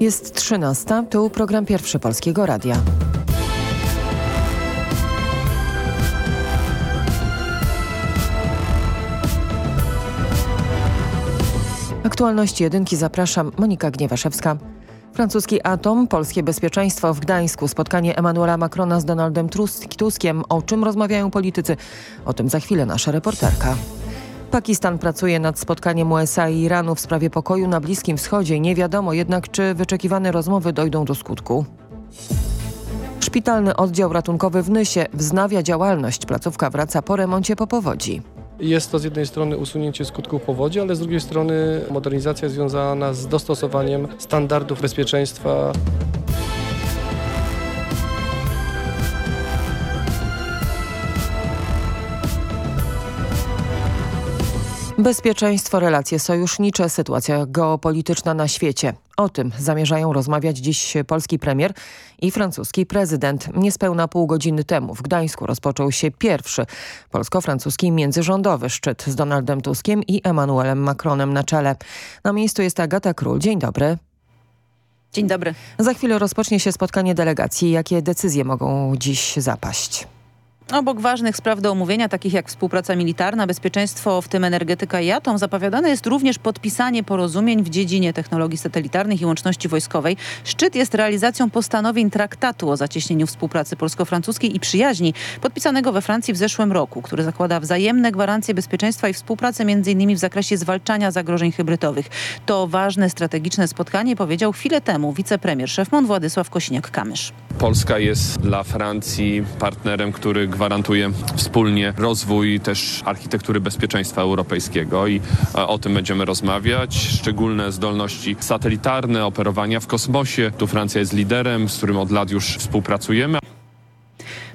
Jest 13. To program pierwszy Polskiego Radia. Aktualności jedynki zapraszam Monika Gniewaszewska. Francuski atom, polskie bezpieczeństwo w Gdańsku, spotkanie Emmanuela Macrona z Donaldem Tuskiem. O czym rozmawiają politycy? O tym za chwilę nasza reporterka. Pakistan pracuje nad spotkaniem USA i Iranu w sprawie pokoju na Bliskim Wschodzie. Nie wiadomo jednak, czy wyczekiwane rozmowy dojdą do skutku. Szpitalny oddział ratunkowy w Nysie wznawia działalność. Placówka wraca po remoncie po powodzi. Jest to z jednej strony usunięcie skutków powodzi, ale z drugiej strony modernizacja związana z dostosowaniem standardów bezpieczeństwa. Bezpieczeństwo, relacje sojusznicze, sytuacja geopolityczna na świecie. O tym zamierzają rozmawiać dziś polski premier i francuski prezydent. Niespełna pół godziny temu w Gdańsku rozpoczął się pierwszy polsko-francuski międzyrządowy szczyt z Donaldem Tuskiem i Emmanuelem Macronem na czele. Na miejscu jest Agata Król. Dzień dobry. Dzień dobry. Za chwilę rozpocznie się spotkanie delegacji. Jakie decyzje mogą dziś zapaść? Obok ważnych spraw do omówienia, takich jak współpraca militarna, bezpieczeństwo, w tym energetyka i atom, zapowiadane jest również podpisanie porozumień w dziedzinie technologii satelitarnych i łączności wojskowej. Szczyt jest realizacją postanowień traktatu o zacieśnieniu współpracy polsko-francuskiej i przyjaźni, podpisanego we Francji w zeszłym roku, który zakłada wzajemne gwarancje bezpieczeństwa i współpracę m.in. w zakresie zwalczania zagrożeń hybrydowych. To ważne strategiczne spotkanie, powiedział chwilę temu wicepremier szef MON Władysław Kosiniak-Kamysz. Polska jest dla Francji partnerem, który gwarantuje wspólnie rozwój też architektury bezpieczeństwa europejskiego i e, o tym będziemy rozmawiać. Szczególne zdolności satelitarne, operowania w kosmosie. Tu Francja jest liderem, z którym od lat już współpracujemy.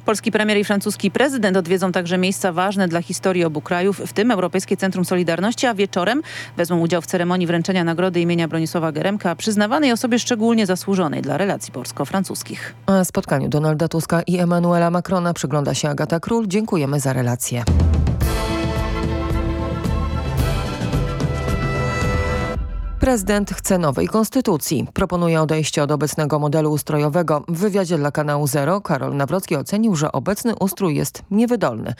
Polski premier i francuski prezydent odwiedzą także miejsca ważne dla historii obu krajów, w tym Europejskie Centrum Solidarności, a wieczorem wezmą udział w ceremonii wręczenia nagrody imienia Bronisława Geremka, przyznawanej osobie szczególnie zasłużonej dla relacji polsko-francuskich. Spotkaniu Donalda Tuska i Emmanuela Macrona przygląda się Agata Król. Dziękujemy za relację. Prezydent chce nowej konstytucji. Proponuje odejście od obecnego modelu ustrojowego. W wywiadzie dla kanału Zero Karol Nawrocki ocenił, że obecny ustrój jest niewydolny.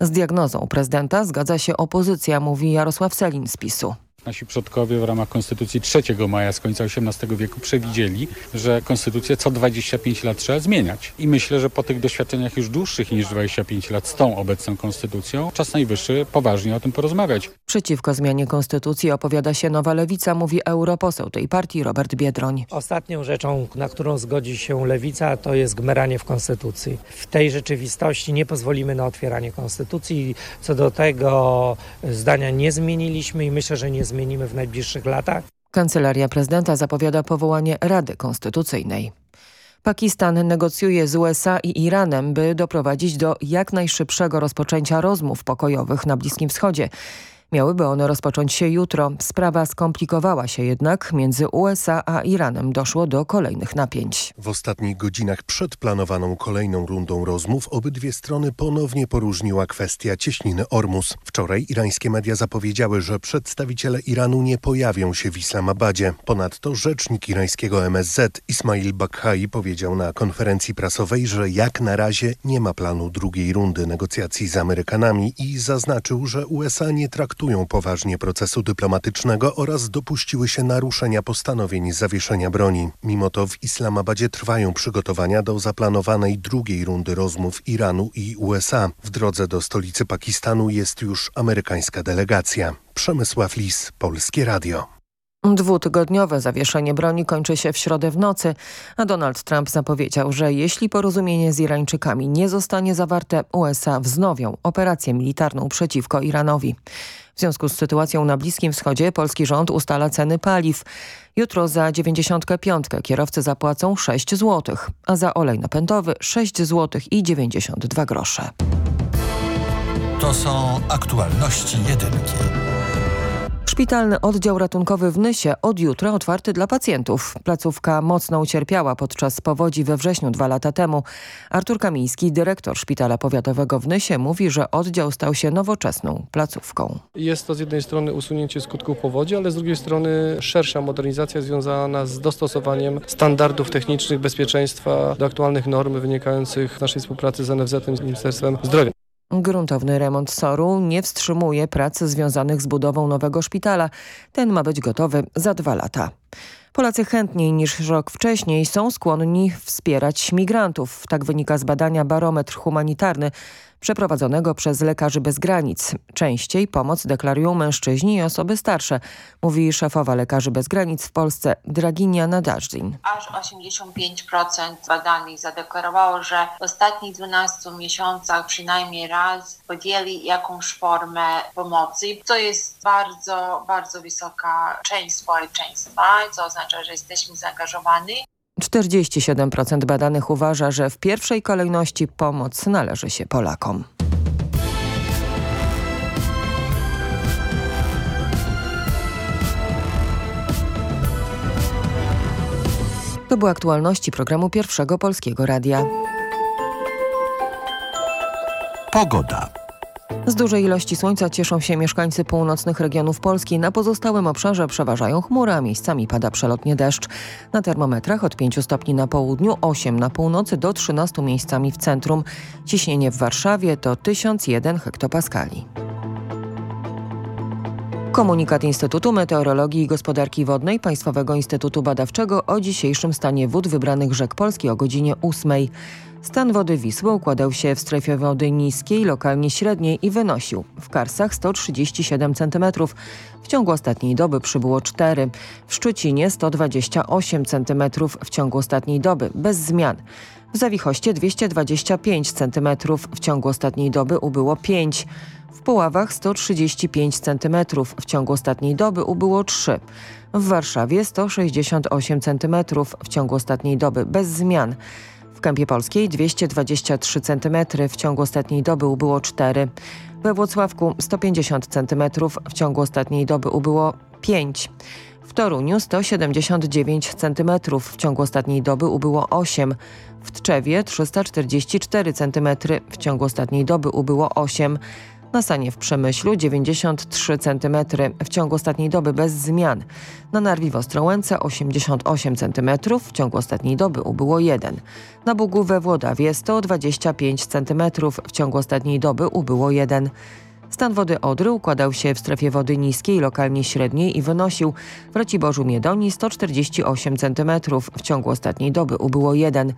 Z diagnozą prezydenta zgadza się opozycja, mówi Jarosław Selin z PiSu. Nasi przodkowie w ramach Konstytucji 3 maja z końca XVIII wieku przewidzieli, że konstytucję co 25 lat trzeba zmieniać. I myślę, że po tych doświadczeniach już dłuższych niż 25 lat z tą obecną konstytucją, czas najwyższy poważnie o tym porozmawiać. Przeciwko zmianie konstytucji opowiada się Nowa Lewica, mówi europoseł tej partii Robert Biedroń. Ostatnią rzeczą, na którą zgodzi się Lewica, to jest gmeranie w konstytucji. W tej rzeczywistości nie pozwolimy na otwieranie konstytucji. Co do tego zdania nie zmieniliśmy i myślę, że nie zmienimy w najbliższych latach. Kancelaria prezydenta zapowiada powołanie Rady Konstytucyjnej. Pakistan negocjuje z USA i Iranem, by doprowadzić do jak najszybszego rozpoczęcia rozmów pokojowych na Bliskim Wschodzie. Miałyby one rozpocząć się jutro. Sprawa skomplikowała się jednak. Między USA a Iranem doszło do kolejnych napięć. W ostatnich godzinach przed planowaną kolejną rundą rozmów obydwie strony ponownie poróżniła kwestia cieśniny Ormus. Wczoraj irańskie media zapowiedziały, że przedstawiciele Iranu nie pojawią się w Islamabadzie. Ponadto rzecznik irańskiego MSZ Ismail Bakhai powiedział na konferencji prasowej, że jak na razie nie ma planu drugiej rundy negocjacji z Amerykanami i zaznaczył, że USA nie traktują traktują poważnie procesu dyplomatycznego oraz dopuściły się naruszenia postanowień zawieszenia broni. Mimo to w Islamabadzie trwają przygotowania do zaplanowanej drugiej rundy rozmów Iranu i USA. W drodze do stolicy Pakistanu jest już amerykańska delegacja. Przemysław Lis, Polskie Radio. Dwutygodniowe zawieszenie broni kończy się w środę w nocy, a Donald Trump zapowiedział, że jeśli porozumienie z Irańczykami nie zostanie zawarte, USA wznowią operację militarną przeciwko Iranowi. W związku z sytuacją na Bliskim Wschodzie polski rząd ustala ceny paliw. Jutro za 95 kierowcy zapłacą 6 zł, a za olej napędowy 6 zł i 92 grosze. To są aktualności jedynki. Szpitalny oddział ratunkowy w Nysie od jutra otwarty dla pacjentów. Placówka mocno ucierpiała podczas powodzi we wrześniu dwa lata temu. Artur Kamiński, dyrektor Szpitala Powiatowego w Nysie, mówi, że oddział stał się nowoczesną placówką. Jest to z jednej strony usunięcie skutków powodzi, ale z drugiej strony szersza modernizacja związana z dostosowaniem standardów technicznych bezpieczeństwa do aktualnych norm wynikających z naszej współpracy z NFZ z Ministerstwem Zdrowia. Gruntowny remont SOR-u nie wstrzymuje prac związanych z budową nowego szpitala. Ten ma być gotowy za dwa lata. Polacy chętniej niż rok wcześniej są skłonni wspierać migrantów. Tak wynika z badania Barometr Humanitarny przeprowadzonego przez Lekarzy Bez Granic. Częściej pomoc deklarują mężczyźni i osoby starsze, mówi szefowa Lekarzy Bez Granic w Polsce Draginia Nadażdżin. Aż 85% badanych zadeklarowało, że w ostatnich 12 miesiącach przynajmniej raz podjęli jakąś formę pomocy. To jest bardzo, bardzo wysoka część społeczeństwa, co oznacza, że jesteśmy zaangażowani. 47% badanych uważa, że w pierwszej kolejności pomoc należy się Polakom. To były aktualności programu Pierwszego Polskiego Radia. Pogoda. Z dużej ilości słońca cieszą się mieszkańcy północnych regionów Polski. Na pozostałym obszarze przeważają chmury, a miejscami pada przelotnie deszcz. Na termometrach od 5 stopni na południu, 8 na północy do 13 miejscami w centrum. Ciśnienie w Warszawie to 1001 hektopaskali. Komunikat Instytutu Meteorologii i Gospodarki Wodnej Państwowego Instytutu Badawczego o dzisiejszym stanie wód wybranych rzek Polski o godzinie 8. Stan wody Wisły układał się w strefie wody niskiej, lokalnie średniej i wynosił w Karsach 137 cm. W ciągu ostatniej doby przybyło 4. W Szczucinie 128 cm w ciągu ostatniej doby, bez zmian. W Zawichoście 225 cm w ciągu ostatniej doby ubyło 5. W Puławach 135 cm w ciągu ostatniej doby ubyło 3. W Warszawie 168 cm w ciągu ostatniej doby, bez zmian. W Kępie Polskiej 223 cm w ciągu ostatniej doby ubyło 4. We Włocławku 150 cm w ciągu ostatniej doby ubyło 5. W Toruniu 179 cm w ciągu ostatniej doby ubyło 8. W Tczewie 344 cm w ciągu ostatniej doby ubyło 8. Na Sanie w Przemyślu 93 cm w ciągu ostatniej doby bez zmian. Na Narwi w Ostrołęce 88 cm w ciągu ostatniej doby ubyło 1. Na Bugu we Włodawie 125 cm w ciągu ostatniej doby ubyło 1. Stan wody Odry układał się w strefie wody niskiej, lokalnie średniej i wynosił w Raciborzu Miedonii 148 cm w ciągu ostatniej doby ubyło 1.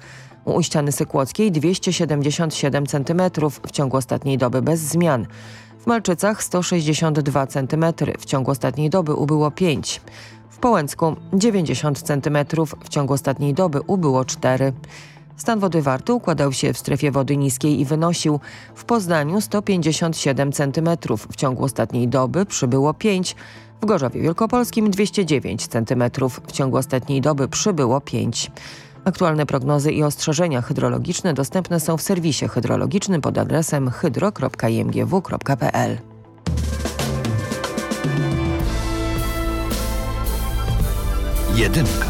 U Uściany Sykłockiej 277 cm w ciągu ostatniej doby bez zmian. W Malczycach 162 cm w ciągu ostatniej doby ubyło 5. W Połęcku 90 cm w ciągu ostatniej doby ubyło 4. Stan wody Warty układał się w strefie wody niskiej i wynosił w Poznaniu 157 cm w ciągu ostatniej doby przybyło 5. W Gorzowie Wielkopolskim 209 cm w ciągu ostatniej doby przybyło 5. Aktualne prognozy i ostrzeżenia hydrologiczne dostępne są w serwisie hydrologicznym pod adresem hydro.imgw.pl. Jedynka.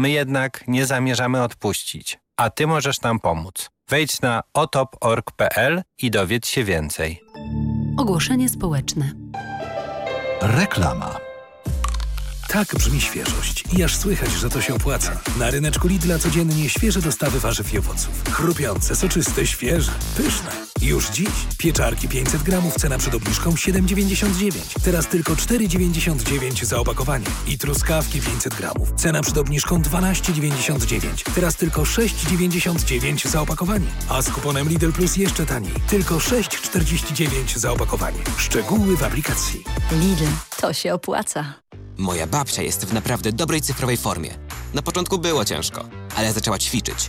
My jednak nie zamierzamy odpuścić, a Ty możesz nam pomóc. Wejdź na otop.org.pl i dowiedz się więcej. Ogłoszenie społeczne. Reklama. Tak brzmi świeżość. I aż słychać, że to się opłaca. Na ryneczku Lidla codziennie świeże dostawy warzyw i owoców. Chrupiące, soczyste, świeże, pyszne. Już dziś. Pieczarki 500 gramów, cena przed obniżką 7,99. Teraz tylko 4,99 za opakowanie. I truskawki 500 gramów, cena przed obniżką 12,99. Teraz tylko 6,99 za opakowanie. A z kuponem Lidl Plus jeszcze taniej. Tylko 6,49 za opakowanie. Szczegóły w aplikacji. Lidl, to się opłaca. Moja babcia jest w naprawdę dobrej cyfrowej formie. Na początku było ciężko, ale zaczęła ćwiczyć.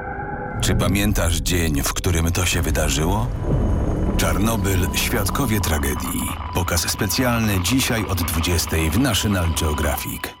Czy pamiętasz dzień, w którym to się wydarzyło? Czarnobyl Świadkowie Tragedii. Pokaz specjalny dzisiaj od 20 w National Geographic.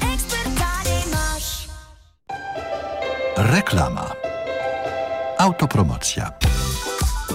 Reklama. Autopromocja.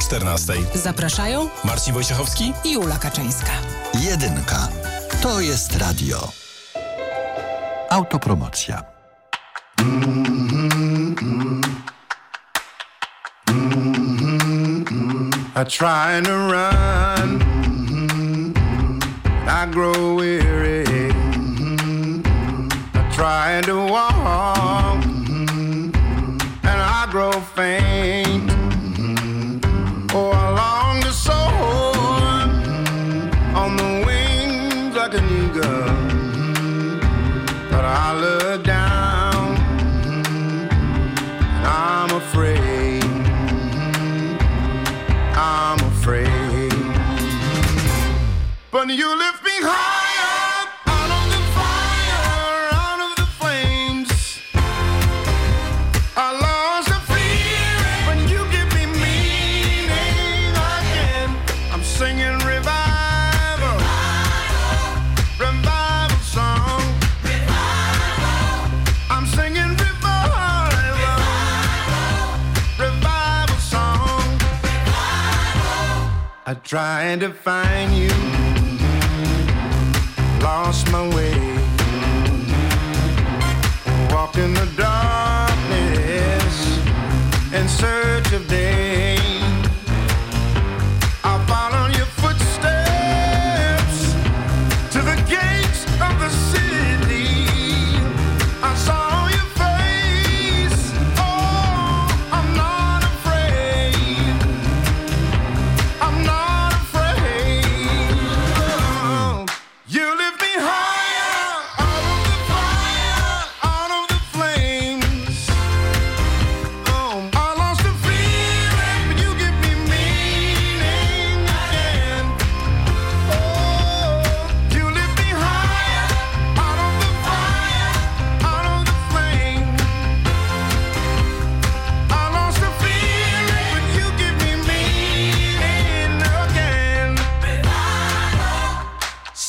14. Zapraszają Marcin Wojciechowski i Ula Kaczyńska. Jedynka. To jest radio. Autopromocja. I try to run, I grow weary. I try to walk, Tried to find you, lost my way,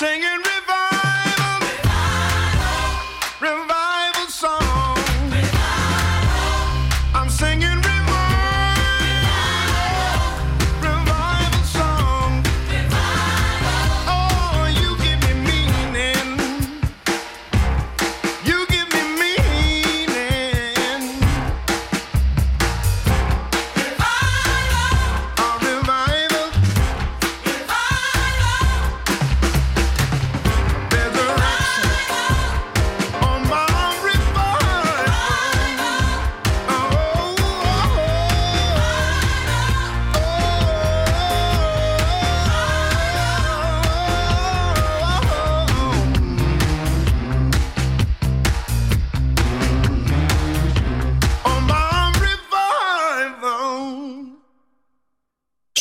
Singing.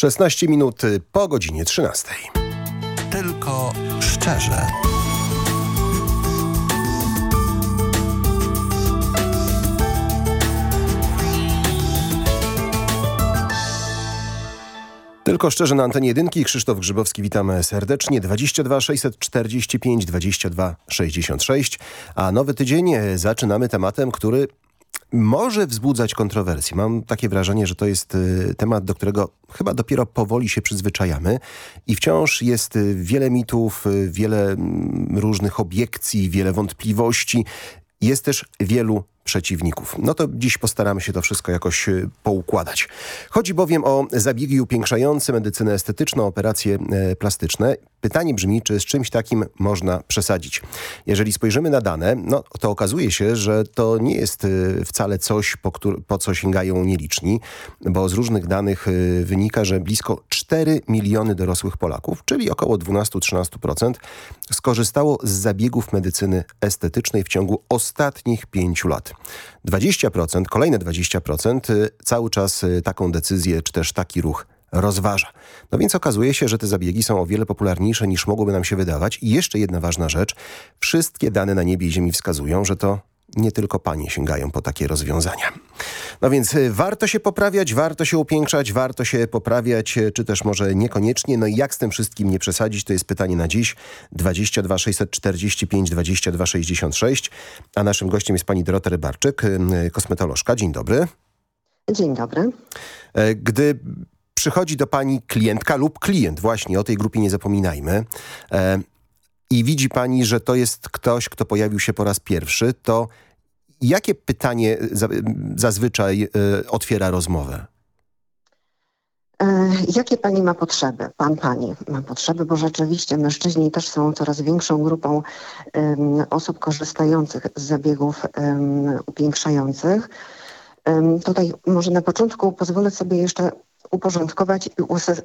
16 minut po godzinie 13. Tylko szczerze. Tylko szczerze na antenie jedynki. Krzysztof Grzybowski, witamy serdecznie. 22 645 22 66. A nowy tydzień e, zaczynamy tematem, który może wzbudzać kontrowersje. Mam takie wrażenie, że to jest y, temat, do którego chyba dopiero powoli się przyzwyczajamy i wciąż jest y, wiele mitów, y, wiele mm, różnych obiekcji, wiele wątpliwości. Jest też wielu przeciwników. No to dziś postaramy się to wszystko jakoś y, poukładać. Chodzi bowiem o zabiegi upiększające, medycynę estetyczną, operacje e, plastyczne. Pytanie brzmi, czy z czymś takim można przesadzić. Jeżeli spojrzymy na dane, no to okazuje się, że to nie jest y, wcale coś, po, po co sięgają nieliczni, bo z różnych danych y, wynika, że blisko 4 miliony dorosłych Polaków, czyli około 12-13% skorzystało z zabiegów medycyny estetycznej w ciągu ostatnich pięciu lat. 20%, kolejne 20% y, cały czas y, taką decyzję czy też taki ruch rozważa. No więc okazuje się, że te zabiegi są o wiele popularniejsze niż mogłoby nam się wydawać. I jeszcze jedna ważna rzecz. Wszystkie dane na niebie i ziemi wskazują, że to nie tylko panie sięgają po takie rozwiązania. No więc y, warto się poprawiać, warto się upiększać, warto się poprawiać, y, czy też może niekoniecznie. No i jak z tym wszystkim nie przesadzić, to jest pytanie na dziś. 22 645 22 66. A naszym gościem jest pani Dorota Rybarczyk, y, kosmetolożka. Dzień dobry. Dzień dobry. E, gdy przychodzi do pani klientka lub klient, właśnie o tej grupie nie zapominajmy, e, i widzi pani, że to jest ktoś, kto pojawił się po raz pierwszy, to jakie pytanie zazwyczaj y, otwiera rozmowę? E, jakie pani ma potrzeby? Pan, pani ma potrzeby, bo rzeczywiście mężczyźni też są coraz większą grupą um, osób korzystających z zabiegów um, upiększających. Um, tutaj może na początku pozwolę sobie jeszcze uporządkować i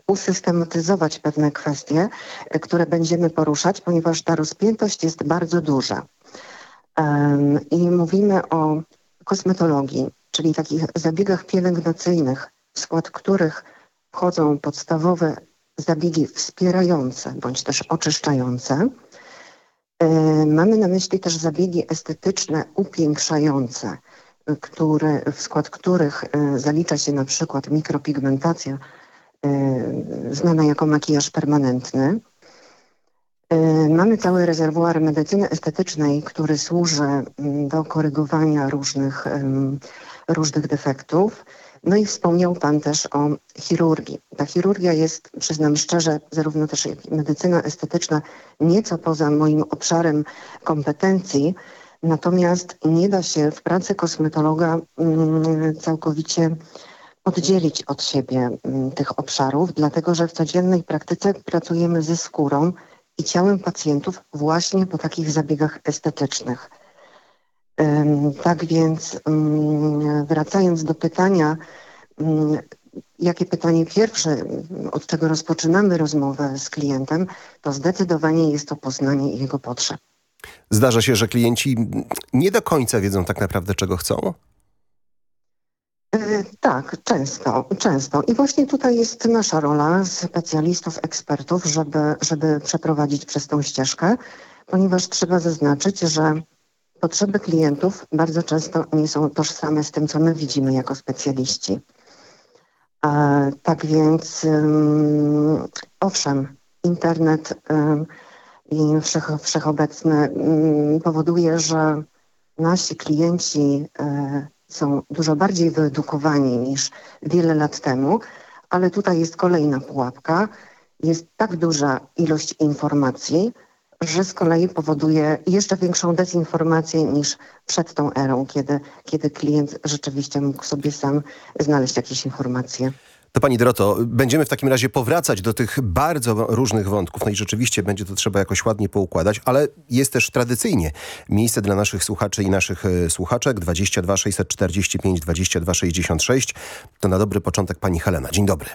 usystematyzować pewne kwestie, e, które będziemy poruszać, ponieważ ta rozpiętość jest bardzo duża. I mówimy o kosmetologii, czyli takich zabiegach pielęgnacyjnych, w skład których wchodzą podstawowe zabiegi wspierające bądź też oczyszczające. Mamy na myśli też zabiegi estetyczne upiększające, które, w skład których e, zalicza się na przykład mikropigmentacja, e, znana jako makijaż permanentny. E, mamy cały rezerwuar medycyny estetycznej, który służy mm, do korygowania różnych, różnych defektów. No i wspomniał Pan też o chirurgii. Ta chirurgia jest, przyznam szczerze, zarówno też jak i medycyna estetyczna, nieco poza moim obszarem kompetencji, Natomiast nie da się w pracy kosmetologa mm, całkowicie oddzielić od siebie mm, tych obszarów, dlatego że w codziennej praktyce pracujemy ze skórą i ciałem pacjentów właśnie po takich zabiegach estetycznych. Tak więc mm, wracając do pytania, jakie pytanie pierwsze, od czego rozpoczynamy rozmowę z klientem, to zdecydowanie jest to poznanie jego potrzeb. Zdarza się, że klienci nie do końca wiedzą tak naprawdę, czego chcą? E, tak, często, często. I właśnie tutaj jest nasza rola specjalistów, ekspertów, żeby, żeby przeprowadzić przez tą ścieżkę, ponieważ trzeba zaznaczyć, że potrzeby klientów bardzo często nie są tożsame z tym, co my widzimy jako specjaliści. E, tak więc, owszem, internet i wszech, wszechobecny mm, powoduje, że nasi klienci e, są dużo bardziej wyedukowani niż wiele lat temu, ale tutaj jest kolejna pułapka. Jest tak duża ilość informacji, że z kolei powoduje jeszcze większą dezinformację niż przed tą erą, kiedy, kiedy klient rzeczywiście mógł sobie sam znaleźć jakieś informacje. To Pani Doroto, będziemy w takim razie powracać do tych bardzo różnych wątków. No i rzeczywiście będzie to trzeba jakoś ładnie poukładać, ale jest też tradycyjnie miejsce dla naszych słuchaczy i naszych e, słuchaczek 22 645 22 66. To na dobry początek Pani Helena. Dzień dobry.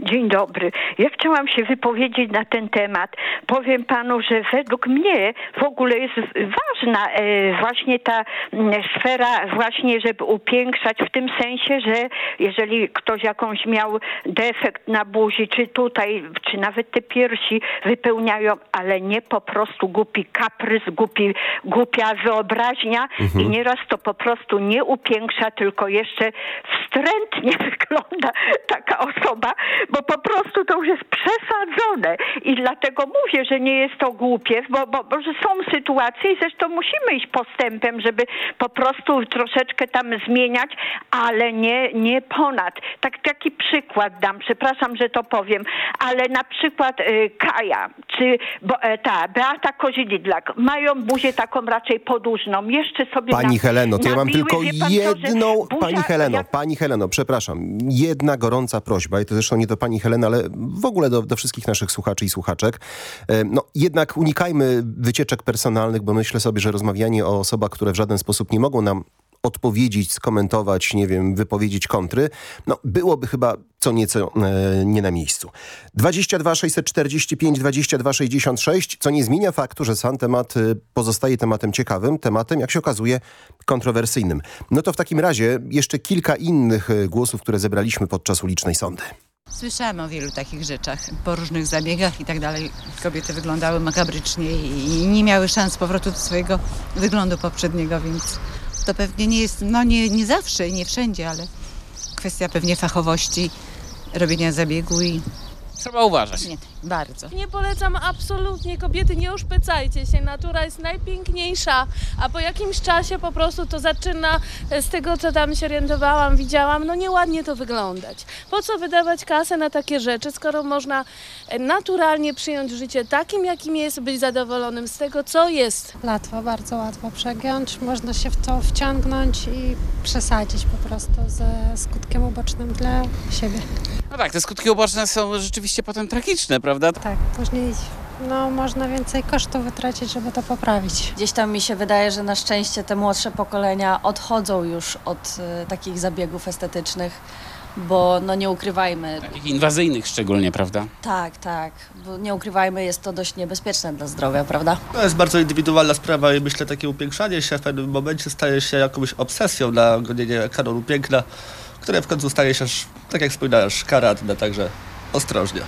Dzień dobry. Ja chciałam się wypowiedzieć na ten temat. Powiem panu, że według mnie w ogóle jest ważna e, właśnie ta mm, sfera właśnie, żeby upiększać w tym sensie, że jeżeli ktoś jakąś miał defekt na buzi, czy tutaj, czy nawet te piersi wypełniają, ale nie po prostu głupi kaprys, głupi, głupia wyobraźnia Mhm. i nieraz to po prostu nie upiększa, tylko jeszcze wstrętnie wygląda taka osoba, bo po prostu to już jest przesadzone i dlatego mówię, że nie jest to głupie, bo, bo, bo że są sytuacje i zresztą musimy iść postępem, żeby po prostu troszeczkę tam zmieniać, ale nie, nie ponad. Tak, taki przykład dam, przepraszam, że to powiem, ale na przykład y, Kaja, czy bo, e, ta Beata Kozidlak mają buzię taką raczej podłużną, jeszcze sobie Pani na- Heleno, to ja mam tylko pan co, jedną... buzia- Pani Heleno, Pani Heleno, przepraszam. Jedna gorąca prośba i to zresztą nie do Pani Heleny, ale w ogóle do, do wszystkich naszych słuchaczy i słuchaczek. E, No jednak unikajmy wycieczek personalnych, bo myślę sobie, że rozmawianie o osobach, które w żaden sposób nie mogą nam odpowiedzieć, skomentować, nie wiem, wypowiedzieć kontry, no byłoby chyba co nieco e, nie na miejscu. 22 645 22 66, co nie zmienia faktu, że sam temat e, pozostaje tematem ciekawym, tematem, jak się okazuje, kontrowersyjnym. No to w takim razie jeszcze kilka innych e, głosów, które zebraliśmy podczas ulicznej sądy. Słyszałam o wielu takich rzeczach, po różnych zabiegach i tak dalej. Kobiety wyglądały makabrycznie i nie miały szans powrotu do swojego wyglądu poprzedniego, więc to pewnie nie jest, no nie, nie zawsze i nie wszędzie, ale kwestia pewnie fachowości robienia zabiegu i Trzeba uważać. Nie, bardzo. Nie polecam absolutnie kobiety, nie uszpecajcie się. Natura jest najpiękniejsza, a po jakimś czasie po prostu to zaczyna, e, z tego co tam się orientowałam, widziałam, no nieładnie to wyglądać. Po co wydawać kasę na takie rzeczy, skoro można e, naturalnie przyjąć życie takim, jakim jest, być zadowolonym z tego, co jest. Łatwo, bardzo łatwo przegiąć. Można się w to wciągnąć i przesadzić po prostu ze skutkiem ubocznym dla siebie. No tak, te skutki uboczne są rzeczywiście potem tragiczne, prawda? Tak, później no, można więcej kosztów wytracić, żeby to poprawić. Gdzieś tam mi się wydaje, że na szczęście te młodsze pokolenia odchodzą już od y, takich zabiegów estetycznych, bo no nie ukrywajmy. Takich inwazyjnych szczególnie, prawda? Tak, tak, bo nie ukrywajmy, jest to dość niebezpieczne dla zdrowia, prawda? To jest bardzo indywidualna sprawa i myślę, takie upiększanie się w pewnym momencie staje się jakąś obsesją na gonienie kanonu piękna, które w końcu staje się, aż, tak jak wspominasz, karatne, także ostrożnie.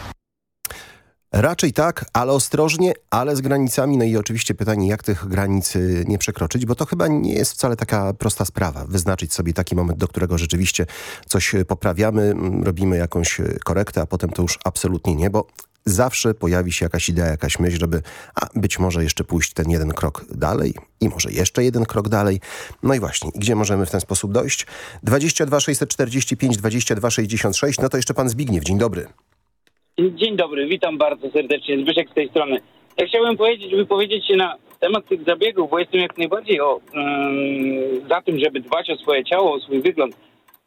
Raczej tak, ale ostrożnie, ale z granicami. No i oczywiście pytanie, jak tych granic y, nie przekroczyć, bo to chyba nie jest wcale taka prosta sprawa. Wyznaczyć sobie taki moment, do którego rzeczywiście coś y, poprawiamy, mm, robimy jakąś y, korektę, a potem to już absolutnie nie, bo zawsze pojawi się jakaś idea, jakaś myśl, żeby a być może jeszcze pójść ten jeden krok dalej i może jeszcze jeden krok dalej. No i właśnie, gdzie możemy w ten sposób dojść? 22 645 22 66, no to jeszcze pan Zbigniew, dzień dobry. Dzień dobry, witam bardzo serdecznie. Zbyszek z tej strony. Ja chciałbym powiedzieć, wypowiedzieć się na temat tych zabiegów, bo jestem jak najbardziej o, ym, za tym, żeby dbać o swoje ciało, o swój wygląd,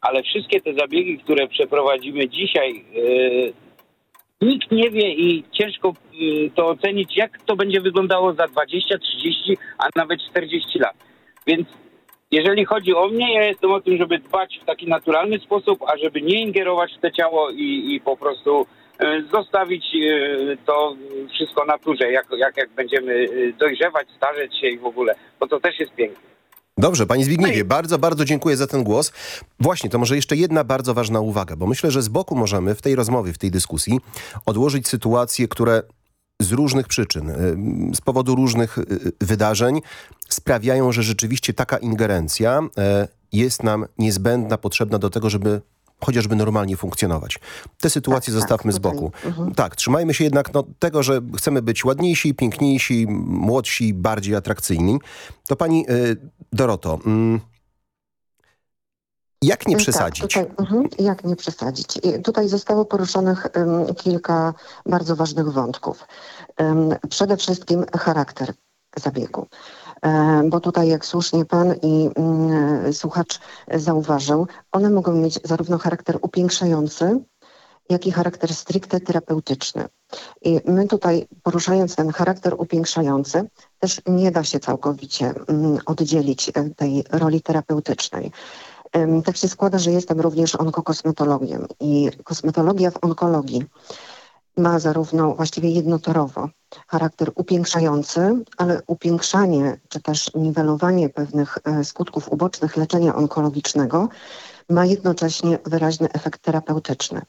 ale wszystkie te zabiegi, które przeprowadzimy dzisiaj, yy, nikt nie wie i ciężko yy, to ocenić, jak to będzie wyglądało za 20, 30, a nawet 40 lat. Więc jeżeli chodzi o mnie, ja jestem o tym, żeby dbać w taki naturalny sposób, a żeby nie ingerować w te ciało i, i po prostu zostawić e, to wszystko naturze, jak, jak, jak będziemy e, dojrzewać, starzeć się i w ogóle, bo to też jest piękne. Dobrze, Panie Zbigniewie, bardzo, bardzo dziękuję za ten głos. Właśnie, to może jeszcze jedna bardzo ważna uwaga, bo myślę, że z boku możemy w tej rozmowie, w tej dyskusji odłożyć sytuacje, które z różnych przyczyn, z powodu różnych wydarzeń sprawiają, że rzeczywiście taka ingerencja e, jest nam niezbędna, potrzebna do tego, żeby chociażby normalnie funkcjonować. Te sytuacje zostawmy z boku. Tak, trzymajmy się jednak no, tego, że chcemy być ładniejsi, piękniejsi, młodsi, bardziej atrakcyjni. To pani y, Doroto, mm, jak nie Tak, przesadzić? tutaj, mhm, jak nie przesadzić? I Tutaj zostało poruszonych kilka bardzo ważnych wątków. Przede wszystkim charakter zabiegu. E, Bo tutaj, jak słusznie pan i mm, słuchacz zauważył, one mogą mieć zarówno charakter upiększający, jak i charakter stricte terapeutyczny. I my tutaj, poruszając ten charakter upiększający, też nie da się całkowicie mm, oddzielić e, tej roli terapeutycznej. Tak się składa, że jestem również onkokosmetologiem i kosmetologia w onkologii ma zarówno właściwie jednotorowo charakter upiększający, ale upiększanie czy też niwelowanie pewnych e, skutków ubocznych leczenia onkologicznego ma jednocześnie wyraźny efekt terapeutyczny.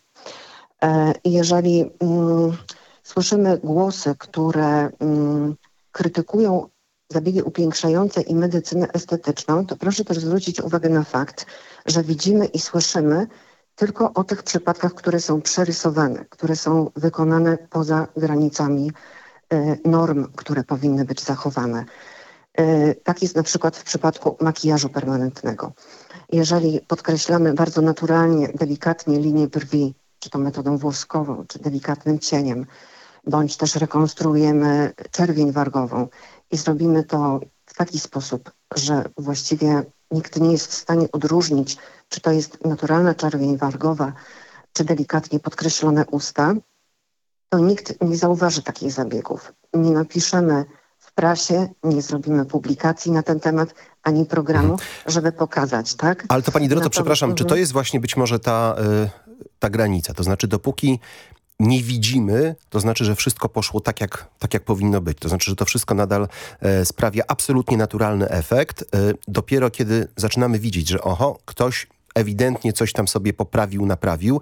E, Jeżeli mm, słyszymy głosy, które mm, krytykują zabiegi upiększające i medycynę estetyczną, to proszę też zwrócić uwagę na fakt, że widzimy i słyszymy tylko o tych przypadkach, które są przerysowane, które są wykonane poza granicami e, norm, które powinny być zachowane. E, Tak jest na przykład w przypadku makijażu permanentnego. Jeżeli podkreślamy bardzo naturalnie, delikatnie linię brwi, czy to metodą włoskową, czy delikatnym cieniem, bądź też rekonstruujemy czerwień wargową i zrobimy to w taki sposób, że właściwie nikt nie jest w stanie odróżnić, czy to jest naturalna czerwień wargowa, czy delikatnie podkreślone usta, to nikt nie zauważy takich zabiegów. Nie napiszemy w prasie, nie zrobimy publikacji na ten temat, ani programu, żeby pokazać, tak? Ale to pani Doroto, przepraszam, czy to Mhm. jest właśnie być może ta, y, ta granica? To znaczy, dopóki nie widzimy, to znaczy, że wszystko poszło tak jak, tak, jak powinno być. To znaczy, że to wszystko nadal e, sprawia absolutnie naturalny efekt. E, dopiero kiedy zaczynamy widzieć, że oho, ktoś ewidentnie coś tam sobie poprawił, naprawił,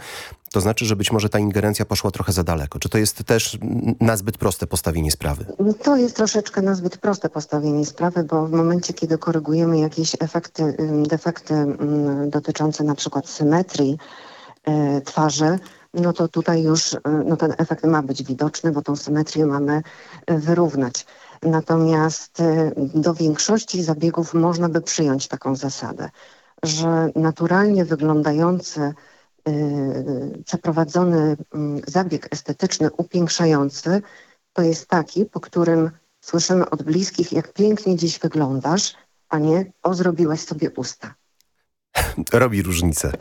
to znaczy, że być może ta ingerencja poszła trochę za daleko. Czy to jest też mm, nazbyt proste postawienie sprawy? To jest troszeczkę na zbyt proste postawienie sprawy, bo w momencie, kiedy korygujemy jakieś efekty, defekty ym, dotyczące na przykład symetrii e, twarzy, no to tutaj już e, no ten efekt ma być widoczny, bo tą symetrię mamy e, wyrównać. Natomiast e, do większości zabiegów można by przyjąć taką zasadę, że naturalnie wyglądający przeprowadzony mm, zabieg estetyczny upiększający to jest taki, po którym słyszymy od bliskich, jak pięknie dziś wyglądasz, a nie o zrobiłaś sobie usta. Robi różnicę.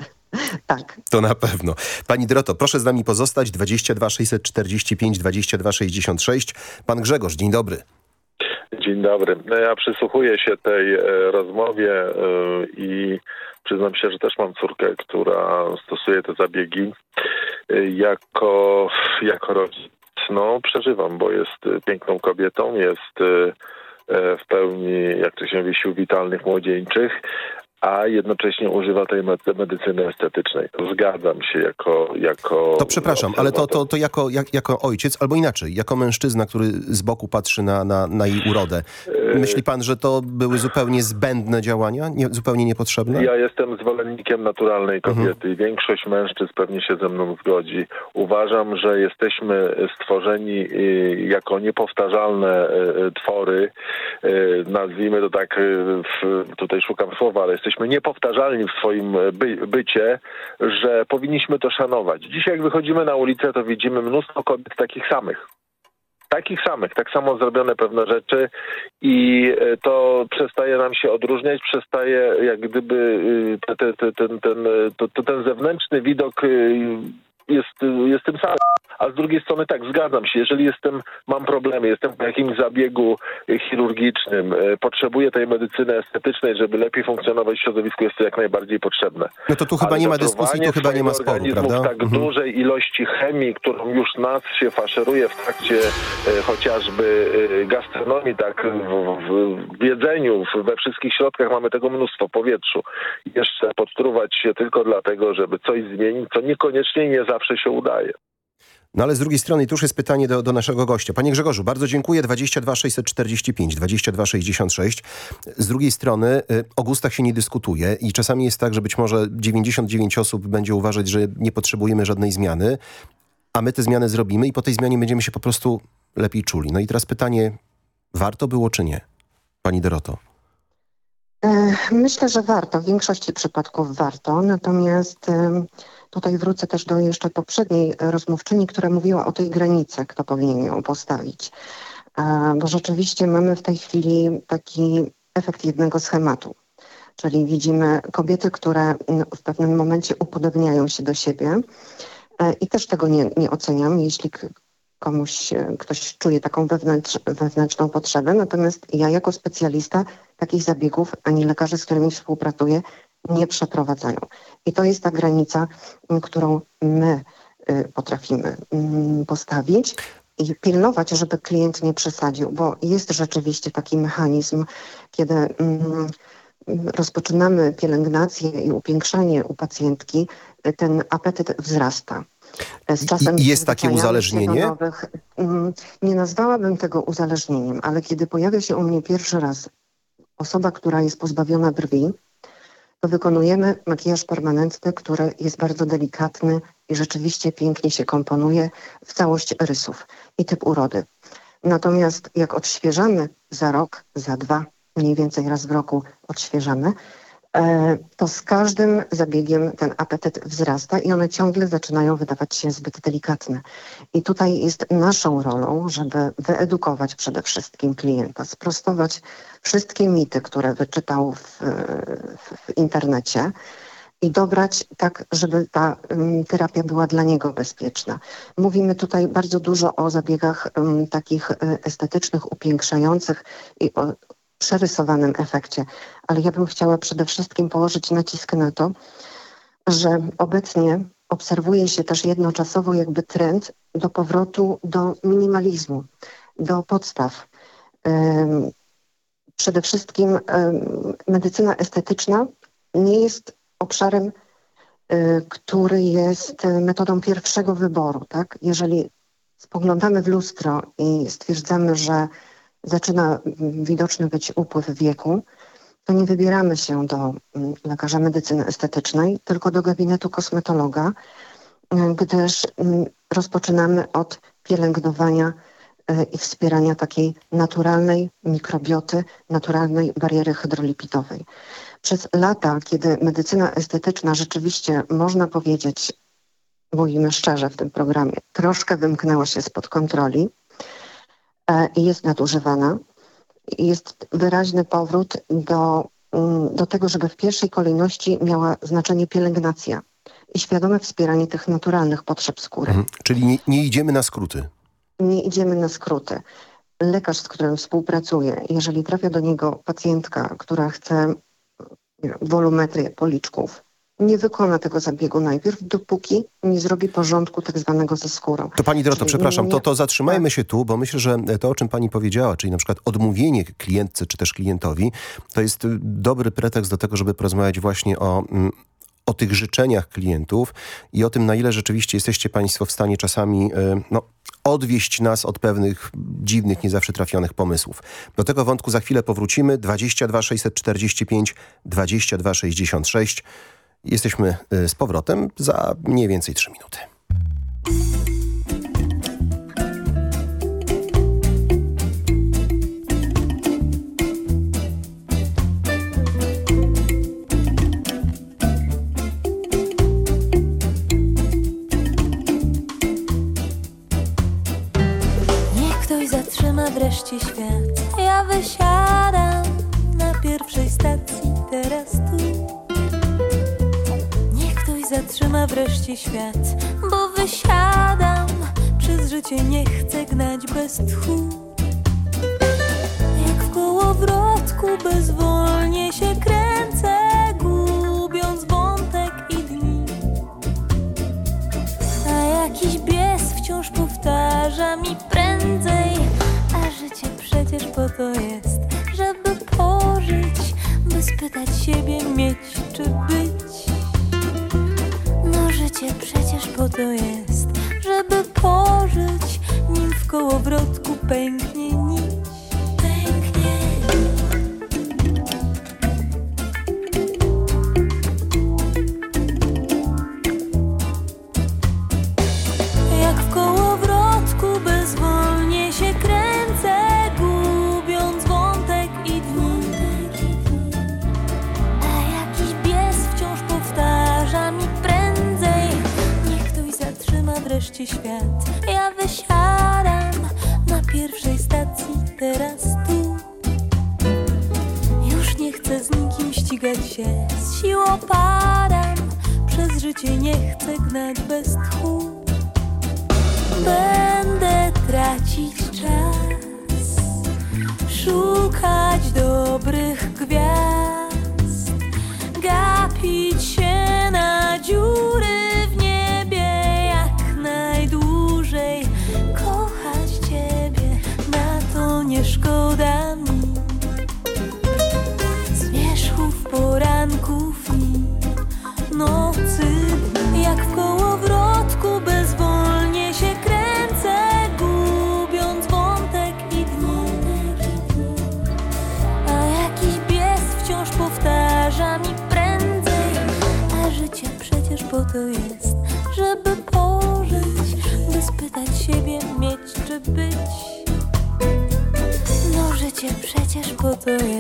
Tak. To na pewno. Pani Droto, proszę z nami pozostać. 22 645 22 66. Pan Grzegorz, dzień dobry. Dzień dobry. No Ja przysłuchuję się tej e, rozmowie e, i przyznam się, że też mam córkę, która stosuje te zabiegi. E, jako, jako rodzic no, przeżywam, bo jest e, piękną kobietą, jest w pełni, jak to się mówi, sił witalnych młodzieńczych, a jednocześnie używa tej medy- medycyny estetycznej. Zgadzam się jako... jako To przepraszam, ale to, to, to jako, jak, jako ojciec, albo inaczej, jako mężczyzna, który z boku patrzy na, na, na jej urodę. Myśli pan, że to były zupełnie zbędne działania? Nie, zupełnie niepotrzebne? Ja jestem zwolennikiem naturalnej kobiety i większość mężczyzn pewnie się ze mną zgodzi. Uważam, że jesteśmy stworzeni y, jako niepowtarzalne y, twory. Y, Nazwijmy to tak, w, tutaj szukam słowa, ale jesteśmy niepowtarzalni w swoim by, bycie, że powinniśmy to szanować. Dzisiaj jak wychodzimy na ulicę, to widzimy mnóstwo kobiet takich samych takich samych, tak samo zrobione pewne rzeczy i e, to przestaje nam się odróżniać, przestaje jak gdyby y, te, te, te, ten, ten, e, to, to ten zewnętrzny widok y, jest, jest tym samym. A z drugiej strony tak, zgadzam się, jeżeli jestem, mam problemy, jestem po jakimś zabiegu chirurgicznym, y, potrzebuję tej medycyny estetycznej, żeby lepiej funkcjonować w środowisku, jest to jak najbardziej potrzebne. No to tu chyba Ale nie ma dyskusji, tu chyba nie ma sporu, prawda? w tak Mhm. dużej ilości chemii, którą już nas się faszeruje w trakcie e, chociażby e, gastronomii, tak w, w, w jedzeniu, w, we wszystkich środkach mamy tego mnóstwo w powietrzu. Jeszcze podtruwać się tylko dlatego, żeby coś zmienić, co niekoniecznie nie zawsze się udaje. No ale z drugiej strony, i tu już jest pytanie do, do naszego gościa. Panie Grzegorzu, bardzo dziękuję. 22 645, 22 66. Z drugiej strony y, o gustach się nie dyskutuje i czasami jest tak, że być może 99 osób będzie uważać, że nie potrzebujemy żadnej zmiany, a my te zmiany zrobimy i po tej zmianie będziemy się po prostu lepiej czuli. No i teraz pytanie, warto było czy nie? Pani Doroto. Myślę, że warto. W większości przypadków warto. Natomiast em, tutaj wrócę też do jeszcze poprzedniej rozmówczyni, która mówiła o tej granicy, kto powinien ją postawić. E, Bo rzeczywiście mamy w tej chwili taki efekt jednego schematu. Czyli widzimy kobiety, które w pewnym momencie upodobniają się do siebie E, i też tego nie, nie oceniam, jeśli komuś, e, ktoś czuje taką wewnętrz, wewnętrzną potrzebę. Natomiast ja jako specjalista takich zabiegów, ani lekarze, z którymi współpracuję, nie przeprowadzają. I to jest ta granica, którą my y, potrafimy postawić i pilnować, żeby klient nie przesadził, bo jest rzeczywiście taki mechanizm, kiedy rozpoczynamy pielęgnację i upiększanie u pacjentki, ten apetyt wzrasta. Z czasem I jest takie uzależnienie? Nowych, mm, nie nazwałabym tego uzależnieniem, ale kiedy pojawia się u mnie pierwszy raz osoba, która jest pozbawiona brwi, to wykonujemy makijaż permanentny, który jest bardzo delikatny i rzeczywiście pięknie się komponuje w całość rysów i typ urody. Natomiast jak odświeżamy za rok, za dwa, mniej więcej raz w roku odświeżamy, e, to z każdym zabiegiem ten apetyt wzrasta i one ciągle zaczynają wydawać się zbyt delikatne. I tutaj jest naszą rolą, żeby wyedukować przede wszystkim klienta, sprostować wszystkie mity, które wyczytał w, w, internecie i dobrać tak, żeby ta um, terapia była dla niego bezpieczna. Mówimy tutaj bardzo dużo o zabiegach um, takich e, estetycznych, upiększających i o przerysowanym efekcie, ale ja bym chciała przede wszystkim położyć nacisk na to, że obecnie obserwuje się też jednoczasowo jakby trend do powrotu do minimalizmu, do podstaw. Przede wszystkim medycyna estetyczna nie jest obszarem, y, który jest metodą pierwszego wyboru. Tak? Jeżeli spoglądamy w lustro i stwierdzamy, że zaczyna widoczny być upływ wieku, to nie wybieramy się do mm, lekarza medycyny estetycznej, tylko do gabinetu kosmetologa, y, gdyż mm, rozpoczynamy od pielęgnowania y, i wspierania takiej naturalnej mikrobioty, naturalnej bariery hydrolipidowej. Przez lata, kiedy medycyna estetyczna rzeczywiście, można powiedzieć, mówimy szczerze w tym programie, troszkę wymknęła się spod kontroli e, jest nadużywana, jest wyraźny powrót do, mm, do tego, żeby w pierwszej kolejności miała znaczenie pielęgnacja i świadome wspieranie tych naturalnych potrzeb skóry. Mhm. Czyli nie, nie idziemy na skróty. Nie idziemy na skróty. Lekarz, z którym współpracuję, jeżeli trafia do niego pacjentka, która chce wolumetrię policzków, nie wykona tego zabiegu najpierw, dopóki nie zrobi porządku tak zwanego ze skórą. To pani Doroto, Czyli przepraszam, to, nie- to zatrzymajmy się tu, bo myślę, że to, o czym pani powiedziała, czyli na przykład odmówienie klientce czy też klientowi, to jest y, dobry pretekst do tego, żeby porozmawiać właśnie o, mm, o tych życzeniach klientów i o tym, na ile rzeczywiście jesteście państwo w stanie czasami y, no, odwieść nas od pewnych dziwnych, nie zawsze trafionych pomysłów. Do tego wątku za chwilę powrócimy. 22 645 22 66. Jesteśmy y, z powrotem za mniej więcej 3 minuty. Wreszcie świat, bo wysiadam. Przez życie nie chcę gnać bez tchu. Przecież po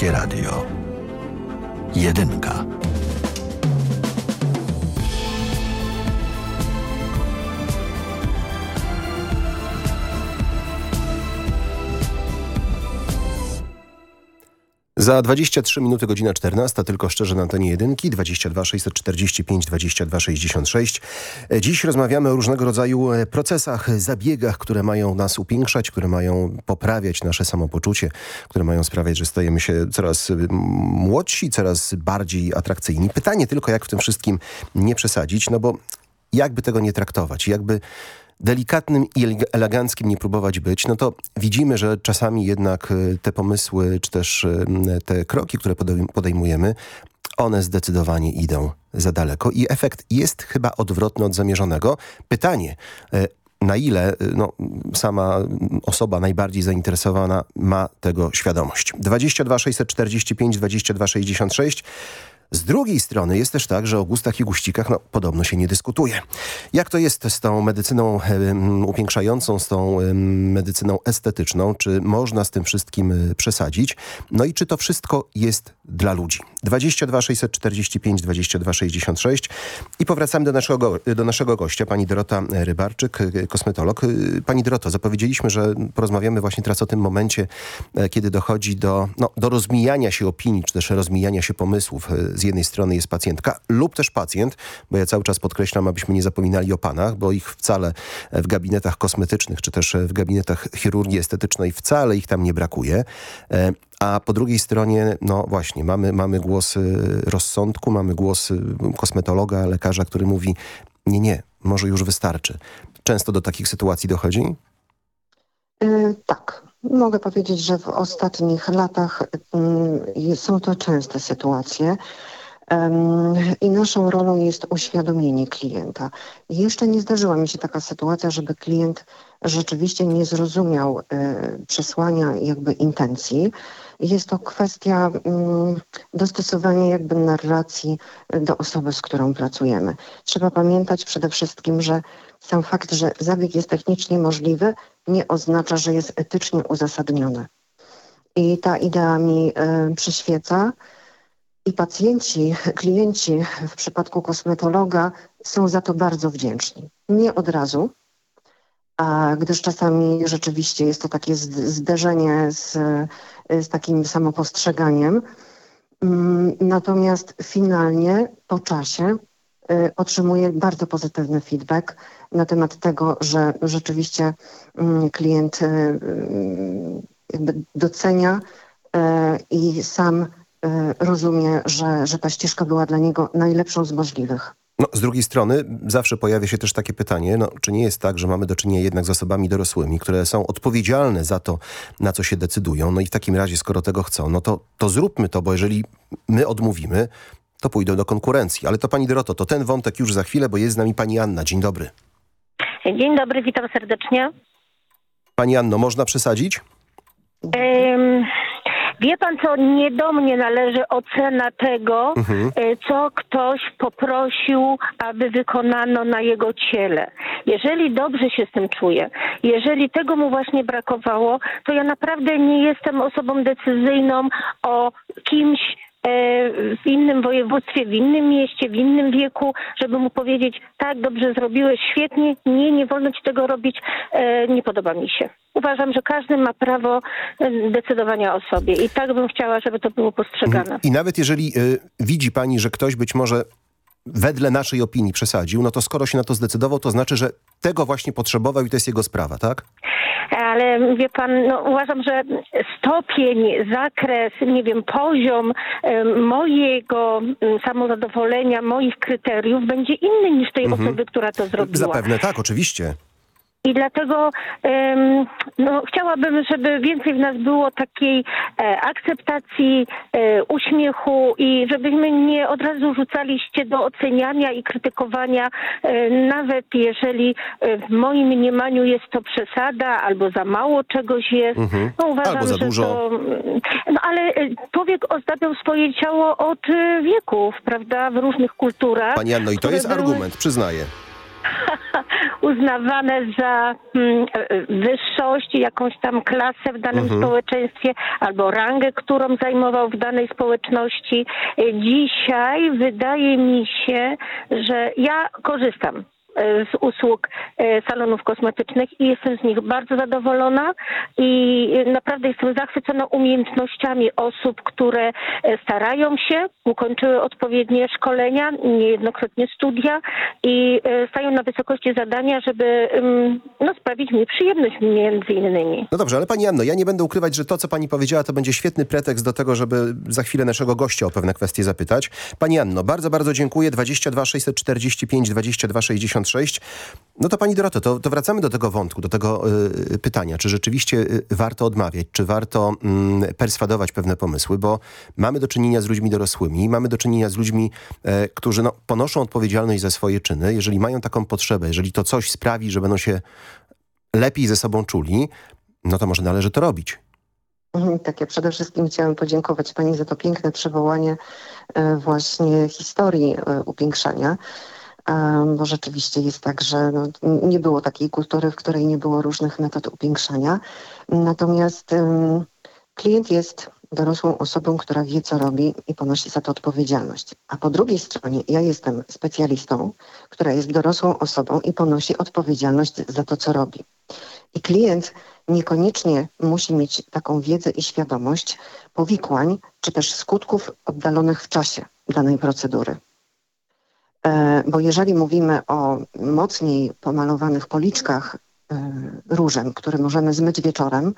Polskie Radio. Za 23 minuty godzina 14, tylko szczerze na antenie jedynki, 22 645 22 66. Dziś rozmawiamy o różnego rodzaju e, procesach, zabiegach, które mają nas upiększać, które mają poprawiać nasze samopoczucie, które mają sprawiać, że stajemy się coraz młodsi, coraz bardziej atrakcyjni. Pytanie tylko, jak w tym wszystkim nie przesadzić, no bo jakby tego nie traktować, jakby delikatnym i ele- eleganckim nie próbować być, no to widzimy, że czasami jednak y, te pomysły, czy też y, te kroki, które podejm- podejmujemy, one zdecydowanie idą za daleko i efekt jest chyba odwrotny od zamierzonego. Pytanie, y, na ile no, sama osoba najbardziej zainteresowana ma tego świadomość. 22 645 22 66 z drugiej strony jest też tak, że o gustach i guścikach no, podobno się nie dyskutuje. Jak to jest z tą medycyną em, upiększającą, z tą em, medycyną estetyczną? Czy można z tym wszystkim y, przesadzić? No i czy to wszystko jest dla ludzi? 22 645 22 66 i powracamy do naszego, go- do naszego gościa, pani Dorota Rybarczyk, kosmetolog. Pani Doroto, zapowiedzieliśmy, że porozmawiamy właśnie teraz o tym momencie, e, kiedy dochodzi do, no, do rozmijania się opinii, czy też rozmijania się pomysłów. Z jednej strony jest pacjentka lub też pacjent, bo ja cały czas podkreślam, abyśmy nie zapominali o panach, bo ich wcale w gabinetach kosmetycznych, czy też w gabinetach chirurgii estetycznej wcale ich tam nie brakuje. E, A po drugiej stronie, no właśnie, mamy, mamy głos y, rozsądku, mamy głos y, kosmetologa, lekarza, który mówi nie, nie, może już wystarczy. Często do takich sytuacji dochodzi? Y, Tak, mogę powiedzieć, że w ostatnich latach mm, są to częste sytuacje. I naszą rolą jest uświadomienie klienta. Jeszcze nie zdarzyła mi się taka sytuacja, żeby klient rzeczywiście nie zrozumiał y, przesłania jakby intencji. Jest to kwestia mm, dostosowania jakby narracji do osoby, z którą pracujemy. Trzeba pamiętać przede wszystkim, że sam fakt, że zabieg jest technicznie możliwy, nie oznacza, że jest etycznie uzasadniony. I ta idea mi y, przyświeca. I pacjenci, klienci w przypadku kosmetologa są za to bardzo wdzięczni. Nie od razu, gdyż czasami rzeczywiście jest to takie zd- zderzenie z, z takim samopostrzeganiem. Mm, Natomiast finalnie po czasie y, otrzymuje bardzo pozytywny feedback na temat tego, że rzeczywiście mm, klient y, y, docenia i sam rozumie, że, że ta ścieżka była dla niego najlepszą z możliwych. No, z drugiej strony zawsze pojawia się też takie pytanie, no, czy nie jest tak, że mamy do czynienia jednak z osobami dorosłymi, które są odpowiedzialne za to, na co się decydują, no i w takim razie, skoro tego chcą, no to, to zróbmy to, bo jeżeli my odmówimy, to pójdą do konkurencji. Ale to pani Doroto, to ten wątek już za chwilę, bo jest z nami pani Anna. Dzień dobry. Dzień dobry, witam serdecznie. Pani Anno, można przesadzić? Ym, Wie pan co, nie do mnie należy ocena tego, Mhm. e, co ktoś poprosił, aby wykonano na jego ciele. Jeżeli dobrze się z tym czuje, jeżeli tego mu właśnie brakowało, to ja naprawdę nie jestem osobą decyzyjną o kimś w innym województwie, w innym mieście, w innym wieku, żeby mu powiedzieć, tak, dobrze zrobiłeś, świetnie, nie, nie wolno ci tego robić, e, nie podoba mi się. Uważam, że każdy ma prawo e, decydowania o sobie i tak bym chciała, żeby to było postrzegane. I nawet jeżeli y, widzi pani, że ktoś być może wedle naszej opinii przesadził, no to skoro się na to zdecydował, to znaczy, że tego właśnie potrzebował i to jest jego sprawa, tak? Ale wie pan, no, uważam, że stopień, zakres, nie wiem, poziom mojego samozadowolenia, moich kryteriów będzie inny niż tej Mhm. osoby, która to zrobiła. Zapewne tak, oczywiście. I dlatego em, no, chciałabym, żeby więcej w nas było takiej e, akceptacji, e, uśmiechu i żebyśmy nie od razu rzucali się do oceniania i krytykowania, e, nawet jeżeli e, w moim mniemaniu jest to przesada albo za mało czegoś jest. Mhm. No, uważam, Albo za że dużo. To, no ale e, człowiek ozdabiał swoje ciało od e, wieków, prawda, w różnych kulturach. Pani Anno, i to jest były- argument, przyznaję. uznawane za mm, wyższość, jakąś tam klasę w danym Mhm. społeczeństwie albo rangę, którą zajmował w danej społeczności. E, Dzisiaj wydaje mi się, że ja korzystam z usług e, salonów kosmetycznych i jestem z nich bardzo zadowolona i e, naprawdę jestem zachwycona umiejętnościami osób, które e, starają się, ukończyły odpowiednie szkolenia, niejednokrotnie studia i e, stają na wysokości zadania, żeby no, sprawić mi przyjemność między innymi. No dobrze, ale pani Anno, ja nie będę ukrywać, że to, co pani powiedziała, to będzie świetny pretekst do tego, żeby za chwilę naszego gościa o pewne kwestie zapytać. Pani Anno, bardzo, bardzo dziękuję. 22 645 22 66. No to pani Doroto, to, to wracamy do tego wątku, do tego y, pytania. Czy rzeczywiście y, warto odmawiać, czy warto mm, perswadować pewne pomysły, bo mamy do czynienia z ludźmi dorosłymi, mamy do czynienia z ludźmi, e, którzy no, ponoszą odpowiedzialność za swoje czyny. Jeżeli mają taką potrzebę, jeżeli to coś sprawi, że będą się lepiej ze sobą czuli, no to może należy to robić. Mhm, Tak, ja przede wszystkim chciałam podziękować Pani za to piękne przywołanie e, właśnie historii e, upiększania, bo rzeczywiście jest tak, że no, nie było takiej kultury, w której nie było różnych metod upiększania. Natomiast em, klient jest dorosłą osobą, która wie, co robi i ponosi za to odpowiedzialność. A po drugiej stronie ja jestem specjalistą, która jest dorosłą osobą i ponosi odpowiedzialność za to, co robi. I klient niekoniecznie musi mieć taką wiedzę i świadomość powikłań, czy też skutków oddalonych w czasie danej procedury. E, Bo jeżeli mówimy o mocniej pomalowanych policzkach e, różem, które możemy zmyć wieczorem,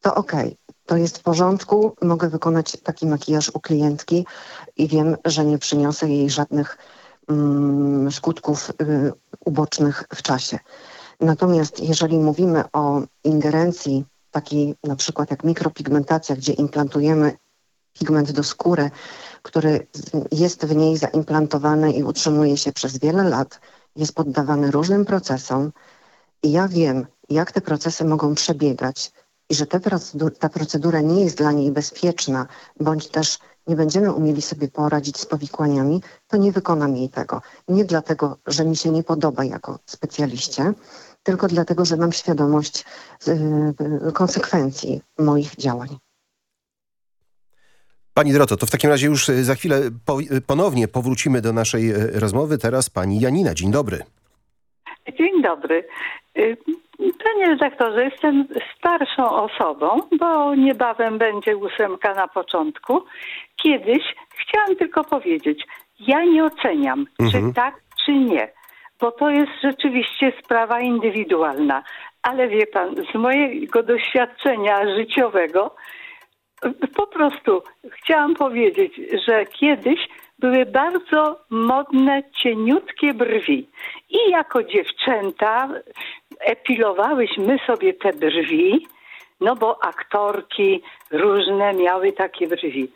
to okej, to jest w porządku, mogę wykonać taki makijaż u klientki i wiem, że nie przyniosę jej żadnych mm, skutków y, ubocznych w czasie. Natomiast jeżeli mówimy o ingerencji takiej na przykład jak mikropigmentacja, gdzie implantujemy pigment do skóry, który jest w niej zaimplantowany i utrzymuje się przez wiele lat, jest poddawany różnym procesom i ja wiem, jak te procesy mogą przebiegać i że te procedu- ta procedura nie jest dla niej bezpieczna, bądź też nie będziemy umieli sobie poradzić z powikłaniami, to nie wykonam jej tego. Nie dlatego, że mi się nie podoba jako specjaliście, tylko dlatego, że mam świadomość y, y, konsekwencji moich działań. Pani Doroto, to w takim razie już y, za chwilę po, y, ponownie powrócimy do naszej y, rozmowy. Teraz pani Janina. Dzień dobry. Dzień dobry. Y, Panie redaktorze, jestem starszą osobą, bo niebawem będzie ósemka na początku. Kiedyś chciałam tylko powiedzieć, ja nie oceniam, Mhm. czy tak, czy nie, bo to jest rzeczywiście sprawa indywidualna. Ale wie pan, z mojego doświadczenia życiowego po prostu chciałam powiedzieć, że kiedyś były bardzo modne, cieniutkie brwi. I jako dziewczęta epilowałyśmy sobie te brwi, no bo aktorki różne miały takie brwi.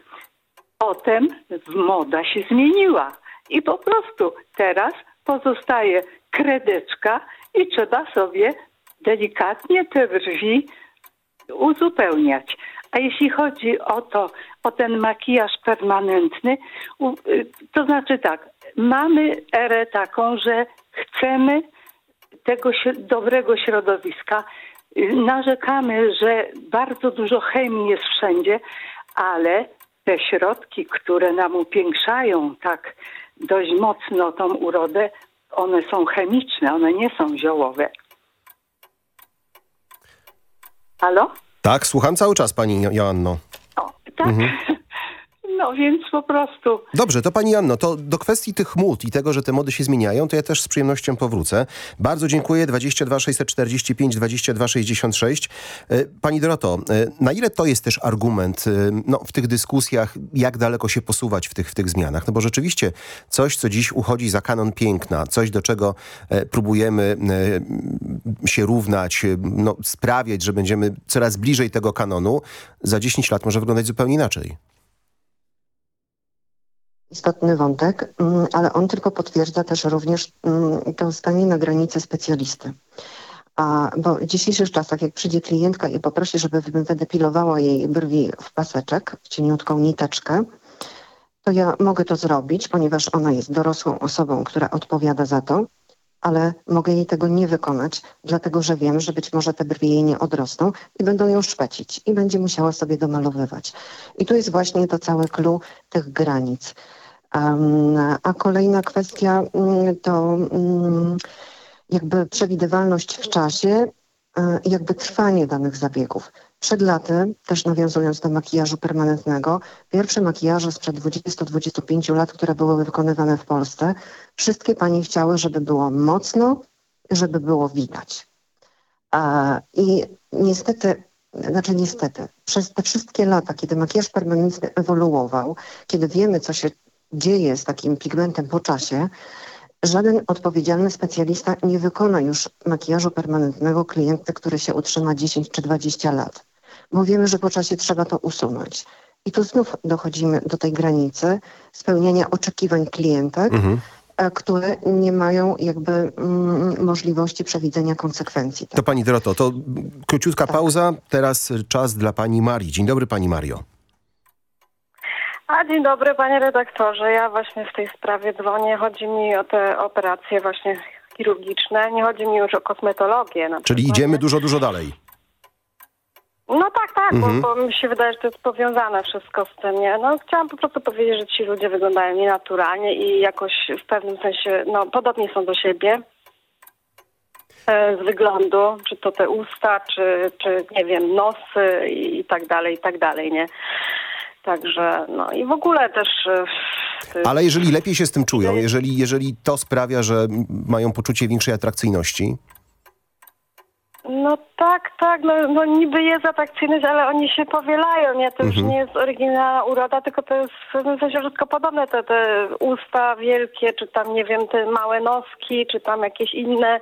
Potem moda się zmieniła i po prostu teraz pozostaje kredeczka i trzeba sobie delikatnie te brwi uzupełniać. A jeśli chodzi o to, o ten makijaż permanentny, y, to znaczy tak, mamy erę taką, że chcemy tego dobrego środowiska. Y, Narzekamy, że bardzo dużo chemii jest wszędzie, ale te środki, które nam upiększają tak dość mocno tą urodę, one są chemiczne, one nie są ziołowe. Halo? Tak, słucham cały czas pani Jo- Joanno. Tak. Mhm. No więc po prostu Dobrze, to pani Janno, to do kwestii tych mód i tego, że te mody się zmieniają, to ja też z przyjemnością powrócę. Bardzo dziękuję. 22 645 22 66. E, Pani Doroto, e, na ile to jest też argument e, no, w tych dyskusjach, jak daleko się posuwać w tych, w tych zmianach? No bo rzeczywiście coś, co dziś uchodzi za kanon piękna, coś, do czego e, próbujemy się równać, no, sprawiać, że będziemy coraz bliżej tego kanonu, za 10 lat może wyglądać zupełnie inaczej. Istotny wątek, mm, ale on tylko potwierdza też również mm, to stanie na granicy specjalisty. A, bo w dzisiejszych czasach, jak przyjdzie klientka i poprosi, żeby wydepilowała jej brwi w paseczek, w cieniutką niteczkę, to ja mogę to zrobić, ponieważ ona jest dorosłą osobą, która odpowiada za to, ale mogę jej tego nie wykonać, dlatego że wiem, że być może te brwi jej nie odrosną i będą ją szpecić i będzie musiała sobie domalowywać. I tu jest właśnie to całe clue tych granic. A kolejna kwestia mm, to mm, jakby przewidywalność w czasie, e, jakby trwanie danych zabiegów. Przed laty, też nawiązując do makijażu permanentnego, pierwsze makijaże sprzed 20-25 lat, które były wykonywane w Polsce, wszystkie panie chciały, żeby było mocno, żeby było widać. I niestety, znaczy niestety, przez te wszystkie lata, kiedy makijaż permanentny ewoluował, kiedy wiemy, co się dzieje z takim pigmentem po czasie, żaden odpowiedzialny specjalista nie wykona już makijażu permanentnego klienty, który się utrzyma 10 czy 20 lat. Bo wiemy, że po czasie trzeba to usunąć. I tu znów dochodzimy do tej granicy spełniania oczekiwań klientek, Mhm. e, które nie mają jakby mm, możliwości przewidzenia konsekwencji. To pani Doroto, to króciutka pauza. Teraz czas dla pani Marii. Dzień dobry pani Mario. A dzień dobry panie redaktorze. Ja właśnie w tej sprawie dzwonię. Chodzi mi o te operacje właśnie chirurgiczne. Nie chodzi mi już o kosmetologię. Na Czyli idziemy dużo, dużo dalej. No tak, tak, Mhm. bo, bo mi się wydaje, że to jest powiązane wszystko z tym, nie? No chciałam po prostu powiedzieć, że ci ludzie wyglądają nienaturalnie i jakoś w pewnym sensie, no podobnie są do siebie e, z wyglądu, czy to te usta, czy, czy nie wiem, nosy i, i tak dalej, i tak dalej, nie? Także, no i w ogóle też... e, Ale jeżeli lepiej się z tym czują, jeżeli, jeżeli to sprawia, że mają poczucie większej atrakcyjności, No tak, tak, no, no niby jest atrakcyjność, ale oni się powielają, nie? To już Mhm. nie jest oryginalna uroda, tylko to jest w pewnym sensie wszystko podobne. Te, te usta wielkie, czy tam, nie wiem, te małe noski, czy tam jakieś inne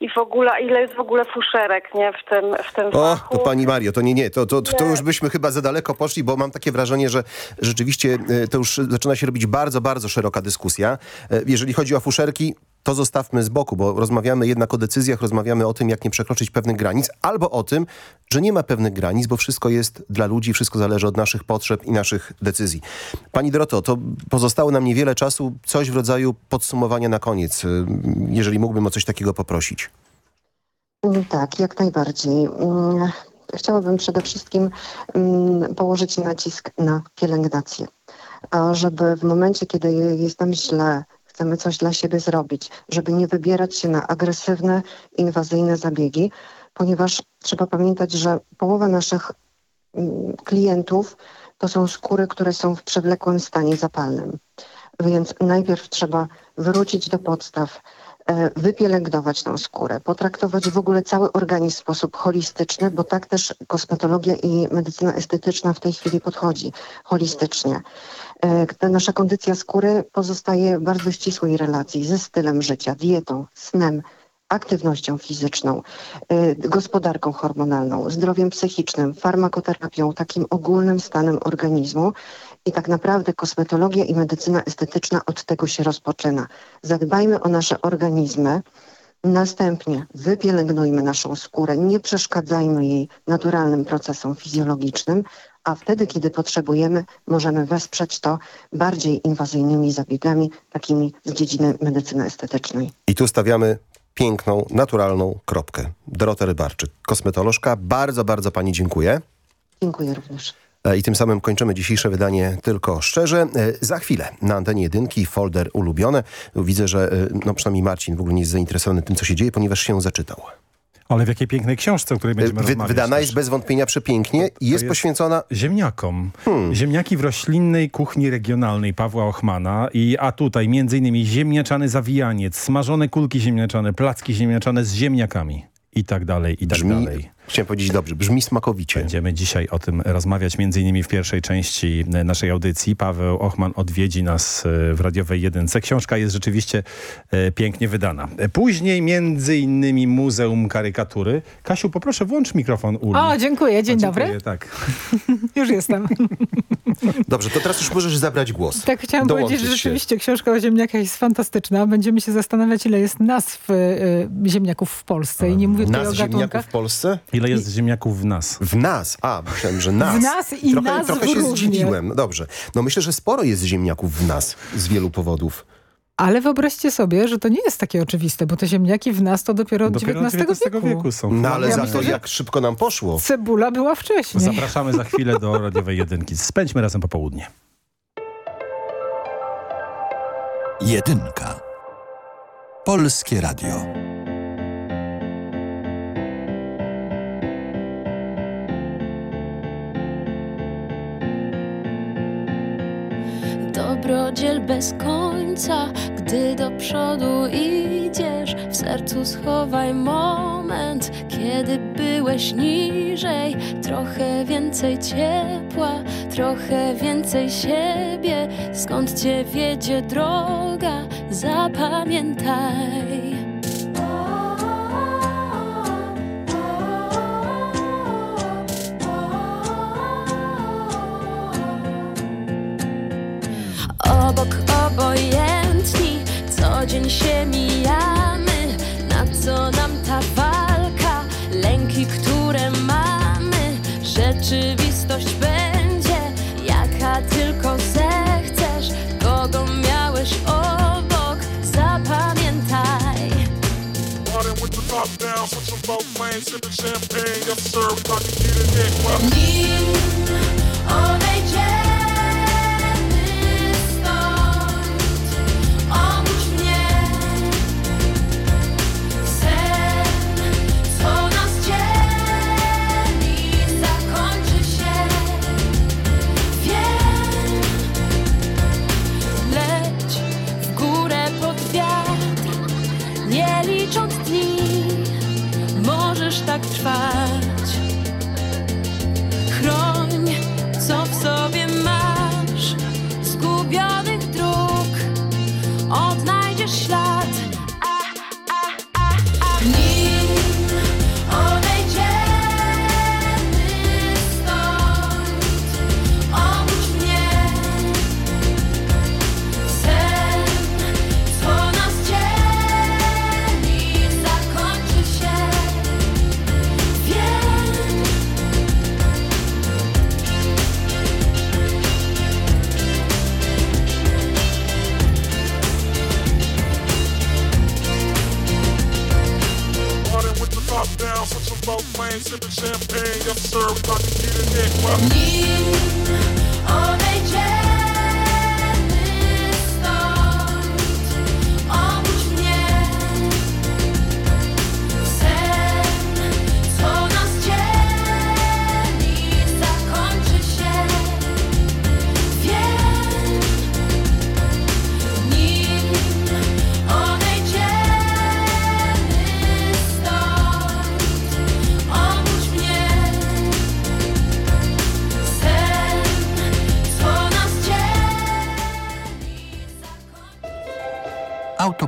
i w ogóle, ile jest w ogóle fuszerek, nie? W tym, w tym O, fachu. to pani Mario, to nie, nie, to, to, to Nie. już byśmy chyba za daleko poszli, bo mam takie wrażenie, że rzeczywiście e, to już zaczyna się robić bardzo, bardzo szeroka dyskusja. E, Jeżeli chodzi o fuszerki, to zostawmy z boku, bo rozmawiamy jednak o decyzjach, rozmawiamy o tym, jak nie przekroczyć pewnych granic, albo o tym, że nie ma pewnych granic, bo wszystko jest dla ludzi, wszystko zależy od naszych potrzeb i naszych decyzji. Pani Doroto, to pozostało nam niewiele czasu, coś w rodzaju podsumowania na koniec, jeżeli mógłbym o coś takiego poprosić. Mm, Tak, jak najbardziej. Mm, Chciałabym przede wszystkim mm, położyć nacisk na pielęgnację, żeby w momencie, kiedy jest nam źle, chcemy coś dla siebie zrobić, żeby nie wybierać się na agresywne, inwazyjne zabiegi, ponieważ trzeba pamiętać, że połowa naszych mm, klientów to są skóry, które są w przewlekłym stanie zapalnym. Więc najpierw trzeba wrócić do podstaw, e, wypielęgnować tą skórę, potraktować w ogóle cały organizm w sposób holistyczny, bo tak też kosmetologia i medycyna estetyczna w tej chwili podchodzi holistycznie. E, Ta nasza kondycja skóry pozostaje w bardzo ścisłej relacji ze stylem życia, dietą, snem, aktywnością fizyczną, y, gospodarką hormonalną, zdrowiem psychicznym, farmakoterapią, takim ogólnym stanem organizmu. I tak naprawdę kosmetologia i medycyna estetyczna od tego się rozpoczyna. Zadbajmy o nasze organizmy, Następnie wypielęgnujmy naszą skórę, nie przeszkadzajmy jej naturalnym procesom fizjologicznym, a wtedy, kiedy potrzebujemy, możemy wesprzeć to bardziej inwazyjnymi zabiegami, takimi z dziedziny medycyny estetycznej. I tu stawiamy piękną, naturalną kropkę. Dorota Rybarczyk, kosmetolożka. Bardzo, bardzo pani dziękuję. Dziękuję również. E, I tym samym kończymy dzisiejsze wydanie Tylko Szczerze. E, Za chwilę na antenie jedynki folder ulubione. Widzę, że e, no przynajmniej Marcin w ogóle nie jest zainteresowany tym, co się dzieje, ponieważ się zaczytał. Ale w jakiej pięknej książce, o której będziemy Wy, rozmawiać. wydana też. jest bez wątpienia przepięknie i jest, jest poświęcona... Ziemniakom. Ziemniaki w roślinnej kuchni regionalnej Pawła Ochmana. I, a tutaj innymi ziemniaczany zawijaniec, smażone kulki ziemniaczane, placki ziemniaczane z ziemniakami. I tak dalej, i tak Brzmi, dalej. Chciałem powiedzieć dobrze, brzmi smakowicie. Będziemy dzisiaj o tym rozmawiać, między innymi w pierwszej części naszej audycji. Paweł Ochman odwiedzi nas e, w Radiowej Jedynce. Książka jest rzeczywiście e, pięknie wydana. Później między innymi Muzeum Karykatury. Kasiu, poproszę włącz mikrofon Uli. O, dziękuję, dzień dobry. dziękuję, Tak. Już jestem. Dobrze, to teraz już możesz zabrać głos. Tak chciałam Dołączyć powiedzieć, że się. rzeczywiście książka o ziemniakach jest fantastyczna. Będziemy się zastanawiać, ile jest nazw y, ziemniaków w Polsce. I nie mówię tutaj o ziemniaków gatunkach. w Polsce? Ile jest ziemniaków w nas? W nas. A, myślałem, że nas. W nas i trochę, nazw trochę się zdziwiłem. No dobrze. No myślę, że sporo jest ziemniaków w nas z wielu powodów. Ale wyobraźcie sobie, że to nie jest takie oczywiste, bo te ziemniaki w nas to dopiero od Dopiero XIX, XIX wieku. wieku są. No ale Ja za myślę, to, jak szybko nam poszło. Cebula była wcześniej. Zapraszamy za chwilę do Radiowej Jedynki. Spędźmy razem popołudnie. Jedynka. Polskie Radio. Dobrodziel bez końca, gdy do przodu idziesz, w sercu schowaj moment, kiedy byłeś niżej. Trochę więcej ciepła, trochę więcej siebie, skąd cię wiedzie droga, zapamiętaj. Obok obojętni, co dzień się mijamy. Na co nam ta walka, lęki, które mamy? Rzeczywistość będzie, jaka tylko zechcesz. Kogo miałeś obok, zapamiętaj. Running with top down, switching both lanes, sipping champagne. Yes, sir, we about to get it in. Well, nim odejdziemy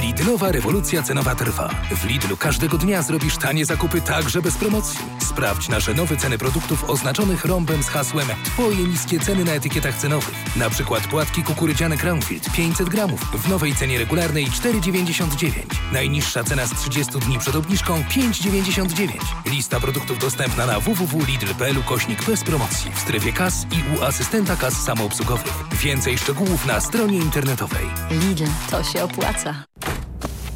Lidlowa rewolucja cenowa trwa. W Lidlu każdego dnia zrobisz tanie zakupy także bez promocji. Sprawdź nasze nowe ceny produktów oznaczonych rąbem z hasłem Twoje niskie ceny na etykietach cenowych. Na przykład płatki kukurydziane Crownfield 500 gramów w nowej cenie regularnej 4,99. Najniższa cena z 30 dni przed obniżką 5,99. Lista produktów dostępna na www.lidl.pl kośnik bez promocji w strefie kas i u asystenta kas samoobsługowych. Więcej szczegółów na stronie internetowej. Lidl, to się opłaca.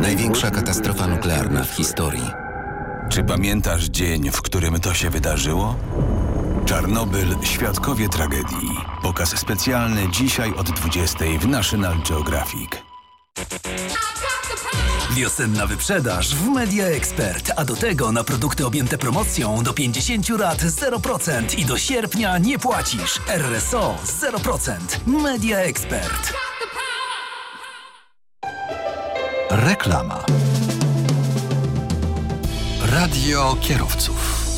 Największa katastrofa nuklearna w historii. Czy pamiętasz dzień, w którym to się wydarzyło? Czarnobyl Świadkowie Tragedii. Pokaz specjalny dzisiaj od 20 w National Geographic. Wiosenna wyprzedaż w Media Expert, a do tego na produkty objęte promocją do 50 lat 0% i do sierpnia nie płacisz. RSO 0%. Media Expert. Reklama. Radio kierowców.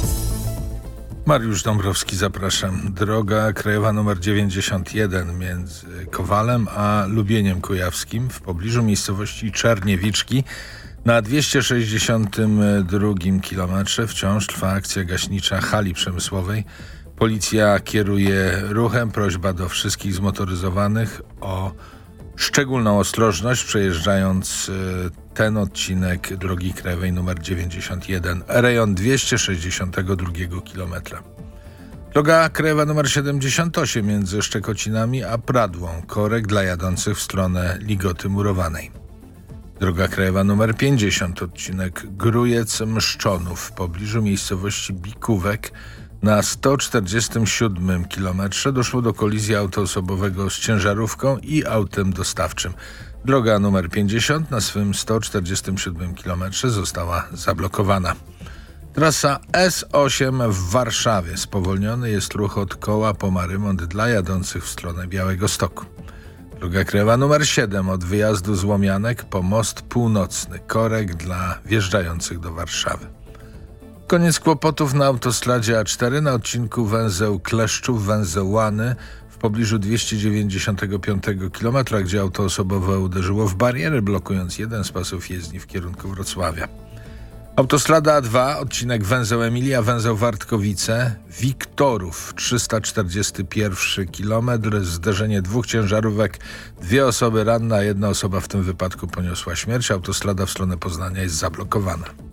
Mariusz Dąbrowski, zapraszam. Droga krajowa numer 91 między Kowalem a Lubieniem Kujawskim w pobliżu miejscowości Czerniewiczki na 262 kilometrze wciąż trwa akcja gaśnicza hali przemysłowej. Policja kieruje ruchem. Prośba do wszystkich zmotoryzowanych o szczególną ostrożność przejeżdżając y, ten odcinek drogi krajowej numer 91, rejon 262 km. Droga krajowa numer 78 między Szczekocinami a Pradłą, korek dla jadących w stronę Ligoty Murowanej. Droga krajowa numer 50, odcinek Grujec-Mszczonów w pobliżu miejscowości Bikówek na 147 km doszło do kolizji auta osobowego z ciężarówką i autem dostawczym. Droga numer 50 na swym 147 km została zablokowana. Trasa S8 w Warszawie. Spowolniony jest ruch od koła po Marymont dla jadących w stronę Białego Stoku. Droga krajowa numer 7 od wyjazdu z Łomianek po most północny. Korek dla wjeżdżających do Warszawy. Koniec kłopotów na autostradzie A4 na odcinku węzeł Kleszczów, węzeł Łany w pobliżu 295 km, gdzie auto osobowe uderzyło w bariery, blokując jeden z pasów jezdni w kierunku Wrocławia. Autostrada A2, odcinek węzeł Emilia, węzeł Wartkowice, Wiktorów, 341 km, zderzenie dwóch ciężarówek, dwie osoby ranne, a jedna osoba w tym wypadku poniosła śmierć. Autostrada w stronę Poznania jest zablokowana.